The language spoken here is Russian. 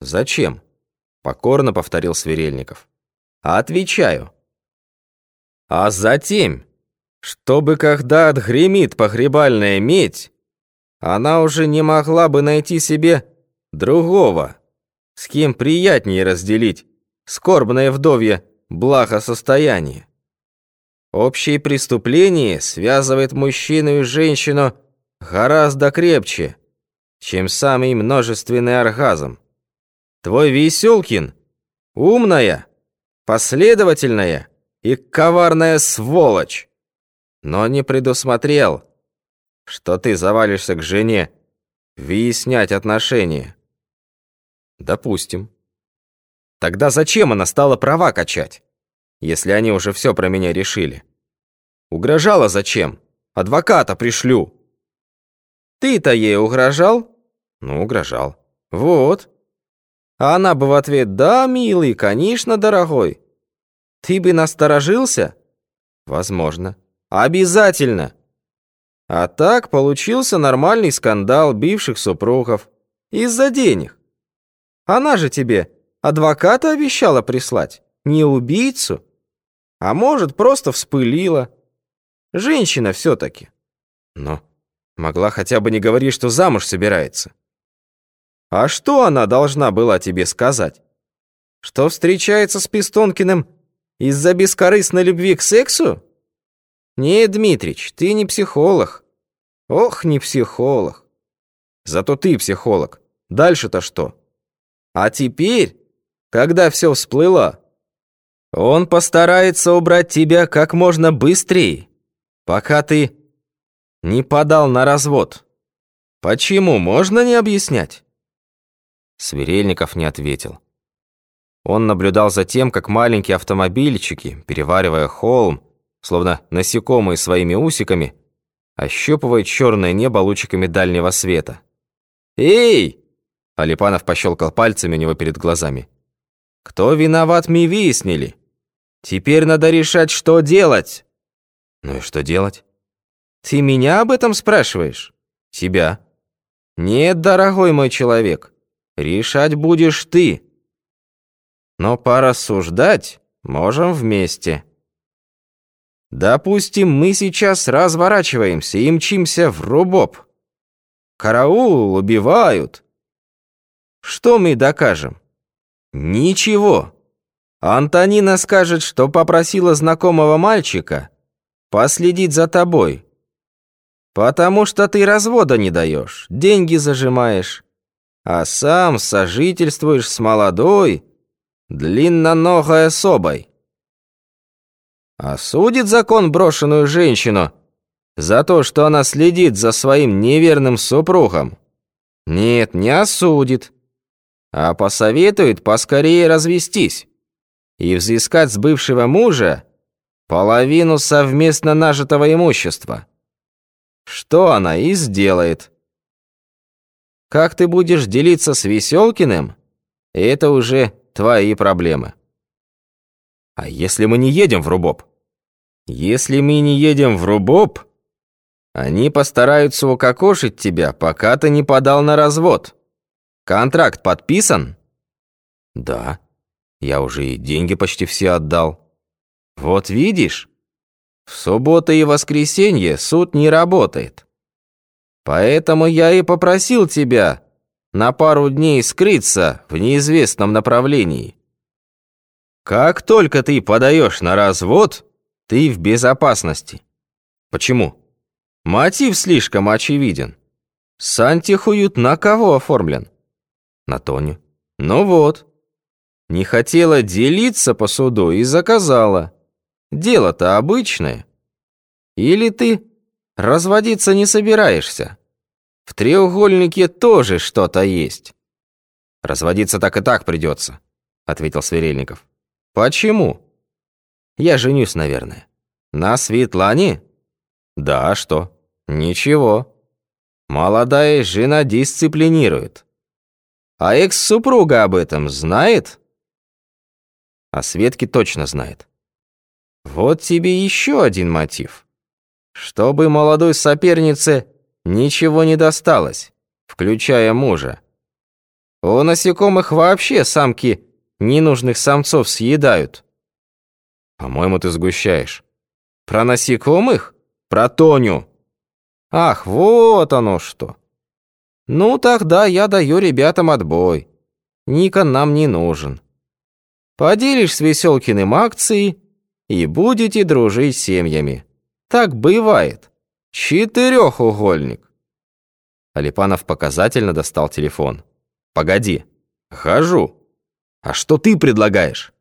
Зачем? Покорно повторил Сверельников. Отвечаю. А затем, чтобы когда отгремит погребальная медь, она уже не могла бы найти себе другого, с кем приятнее разделить скорбное вдовье благосостояние. Общее преступление связывает мужчину и женщину гораздо крепче, чем самый множественный оргазм. Твой Веселкин — умная, последовательная и коварная сволочь, но не предусмотрел, что ты завалишься к жене выяснять отношения. Допустим. Тогда зачем она стала права качать, если они уже все про меня решили? Угрожала зачем? Адвоката пришлю. Ты-то ей угрожал? Ну, угрожал. Вот. А она бы в ответ «Да, милый, конечно, дорогой». Ты бы насторожился? Возможно. Обязательно. А так получился нормальный скандал бивших супругов. Из-за денег. Она же тебе Адвоката обещала прислать, не убийцу. А может, просто вспылила. Женщина все-таки. Но могла хотя бы не говорить, что замуж собирается. А что она должна была тебе сказать? Что встречается с Пистонкиным из-за бескорыстной любви к сексу? Не, Дмитрич, ты не психолог. Ох, не психолог. Зато ты психолог. Дальше-то что? А теперь когда все всплыло. Он постарается убрать тебя как можно быстрее, пока ты не подал на развод. Почему, можно не объяснять?» Сверельников не ответил. Он наблюдал за тем, как маленькие автомобильчики, переваривая холм, словно насекомые своими усиками, ощупывают черное небо лучиками дальнего света. «Эй!» Алипанов пощелкал пальцами у него перед глазами. Кто виноват, мы выяснили. Теперь надо решать, что делать. Ну и что делать? Ты меня об этом спрашиваешь? Тебя. Нет, дорогой мой человек, решать будешь ты. Но порассуждать можем вместе. Допустим, мы сейчас разворачиваемся и мчимся в Рубоп. Караул убивают. Что мы докажем? «Ничего. Антонина скажет, что попросила знакомого мальчика последить за тобой. Потому что ты развода не даешь, деньги зажимаешь, а сам сожительствуешь с молодой, длинноногой особой. Осудит закон брошенную женщину за то, что она следит за своим неверным супругом? Нет, не осудит а посоветует поскорее развестись и взыскать с бывшего мужа половину совместно нажитого имущества. Что она и сделает. Как ты будешь делиться с Веселкиным, это уже твои проблемы. А если мы не едем в Рубоп? Если мы не едем в Рубоп, они постараются укокошить тебя, пока ты не подал на развод. Контракт подписан? Да. Я уже и деньги почти все отдал. Вот видишь, в субботу и воскресенье суд не работает. Поэтому я и попросил тебя на пару дней скрыться в неизвестном направлении. Как только ты подаешь на развод, ты в безопасности. Почему? Мотив слишком очевиден. Сантихуют на кого оформлен? На Тоню. Ну вот. Не хотела делиться по суду и заказала. Дело-то обычное. Или ты разводиться не собираешься? В треугольнике тоже что-то есть. Разводиться так и так придется, ответил Сверельников. Почему? Я женюсь, наверное. На Светлане? Да, а что? Ничего. Молодая жена дисциплинирует. А экс-супруга об этом знает? А Светки точно знает. Вот тебе еще один мотив. Чтобы молодой сопернице ничего не досталось, включая мужа. У насекомых вообще самки ненужных самцов съедают. По-моему, ты сгущаешь. Про насекомых? Про Тоню. Ах, вот оно что. Ну, тогда я даю ребятам отбой. Никон нам не нужен. Поделишь с Веселкиным акции и будете дружить семьями. Так бывает. Четырехугольник. Алипанов показательно достал телефон. «Погоди. Хожу. А что ты предлагаешь?»